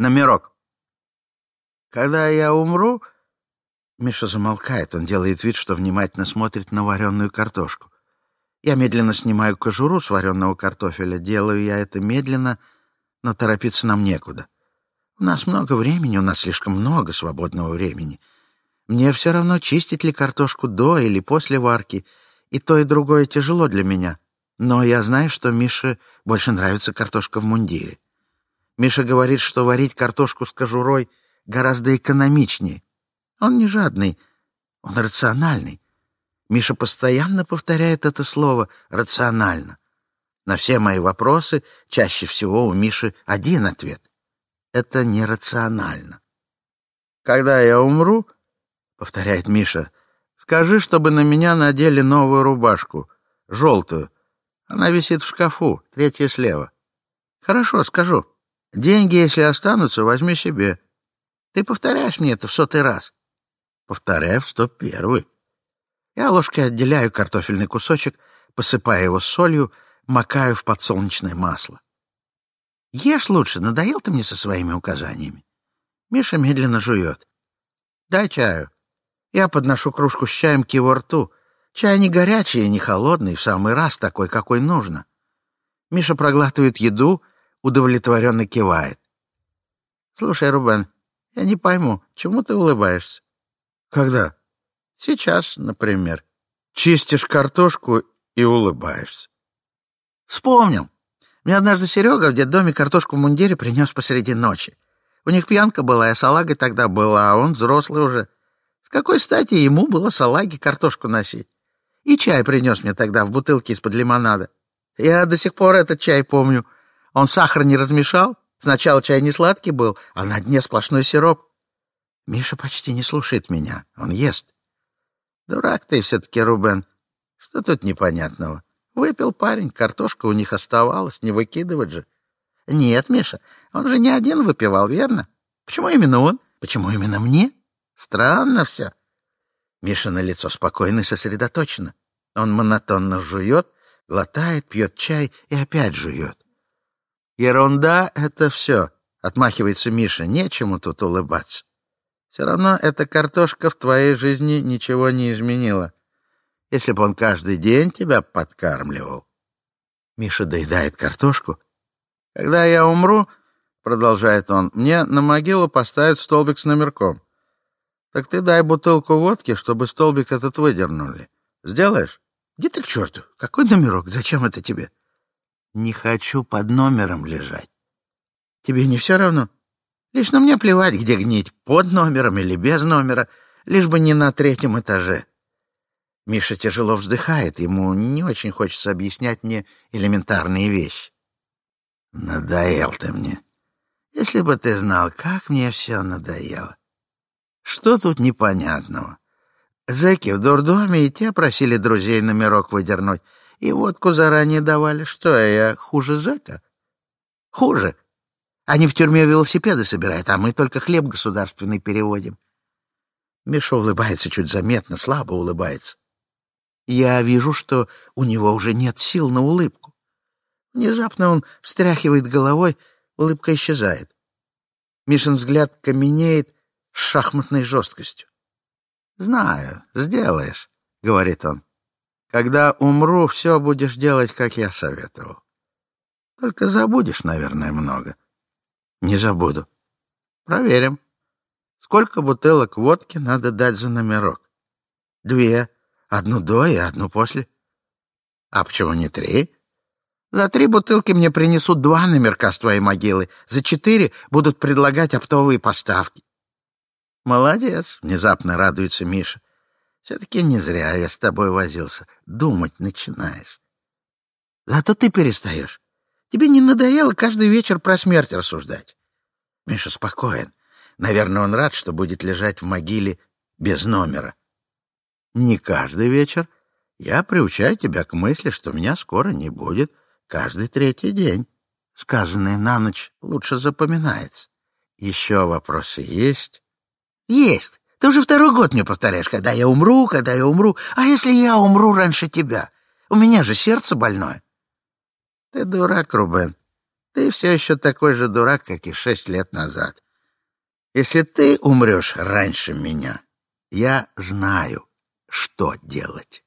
Номерок. Когда я умру... Миша замолкает, он делает вид, что внимательно смотрит на вареную картошку. Я медленно снимаю кожуру с вареного картофеля. Делаю я это медленно, но торопиться нам некуда. У нас много времени, у нас слишком много свободного времени. Мне все равно, чистить ли картошку до или после варки, и то, и другое тяжело для меня. Но я знаю, что Мише больше нравится картошка в мундире. Миша говорит, что варить картошку с кожурой гораздо экономичнее. Он не жадный, он рациональный. Миша постоянно повторяет это слово «рационально». На все мои вопросы чаще всего у Миши один ответ. Это нерационально. «Когда я умру, — повторяет Миша, — скажи, чтобы на меня надели новую рубашку, желтую. Она висит в шкафу, третья слева. Хорошо, скажу. Деньги, если останутся, возьми себе. Ты повторяешь мне это в сотый раз. Повторяю в сто первый. Я ложкой отделяю картофельный кусочек, посыпаю его солью, макаю в подсолнечное масло. Ешь лучше, надоел ты мне со своими указаниями. Миша медленно жует. Дай чаю. Я подношу кружку с чаем к его рту. Чай не горячий и не холодный, в самый раз такой, какой нужно. Миша проглатывает еду, удовлетворенно кивает. «Слушай, Рубен, я не пойму, чему ты улыбаешься?» «Когда?» «Сейчас, например. Чистишь картошку и улыбаешься». «Вспомнил. Мне однажды Серега в детдоме картошку в мундире принес посреди ночи. У них пьянка была, я салага тогда была, а он взрослый уже. С какой стати ему было салаги картошку носить? И чай принес мне тогда в бутылке из-под лимонада. Я до сих пор этот чай помню. Он сахар не размешал. Сначала чай не сладкий был, а на дне сплошной сироп. Миша почти не слушает меня. Он ест. Дурак ты все-таки, Рубен. Что тут непонятного? Выпил парень, картошка у них оставалась, не выкидывать же. Нет, Миша, он же не один выпивал, верно? Почему именно он? Почему именно мне? Странно все. Миша на лицо спокойно и сосредоточено. Он монотонно жует, глотает, пьет чай и опять жует. «Ерунда — это все», — отмахивается Миша. «Нечему тут улыбаться. Все равно эта картошка в твоей жизни ничего не изменила. Если бы он каждый день тебя подкармливал». Миша доедает картошку. «Когда я умру, — продолжает он, — мне на могилу поставят столбик с номерком. Так ты дай бутылку водки, чтобы столбик этот выдернули. Сделаешь? Иди ты к черту. Какой номерок? Зачем это тебе?» Не хочу под номером лежать. Тебе не все равно? Лично мне плевать, где гнить, под номером или без номера, лишь бы не на третьем этаже. Миша тяжело вздыхает, ему не очень хочется объяснять мне элементарные вещи. Надоел ты мне. Если бы ты знал, как мне все надоело. Что тут непонятного? Зэки в дурдоме и те просили друзей номерок выдернуть, и водку заранее давали. Что я, хуже зэка? Хуже. Они в тюрьме велосипеды собирают, а мы только хлеб государственный переводим. Миша улыбается чуть заметно, слабо улыбается. Я вижу, что у него уже нет сил на улыбку. Внезапно он встряхивает головой, улыбка исчезает. Мишин взгляд каменеет с шахматной жесткостью. «Знаю, сделаешь», — говорит он. Когда умру, все будешь делать, как я советовал. Только забудешь, наверное, много. Не забуду. Проверим. Сколько бутылок водки надо дать за номерок? Две. Одну до и одну после. А почему не три? За три бутылки мне принесут два номерка с твоей могилы. За четыре будут предлагать оптовые поставки. Молодец, внезапно радуется Миша. Все-таки не зря я с тобой возился. Думать начинаешь. Зато ты перестаешь. Тебе не надоело каждый вечер про смерть рассуждать? Миша спокоен. Наверное, он рад, что будет лежать в могиле без номера. Не каждый вечер. Я приучаю тебя к мысли, что меня скоро не будет. Каждый третий день. Сказанное на ночь лучше запоминается. Еще вопросы есть? Есть. Ты уже второй год мне повторяешь, когда я умру, когда я умру. А если я умру раньше тебя? У меня же сердце больное. Ты дурак, Рубен. Ты все еще такой же дурак, как и шесть лет назад. Если ты умрешь раньше меня, я знаю, что делать.